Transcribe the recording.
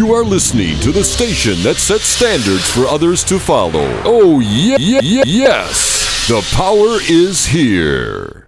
You are listening to the station that sets standards for others to follow. Oh, yeah, yeah, yes. The power is here.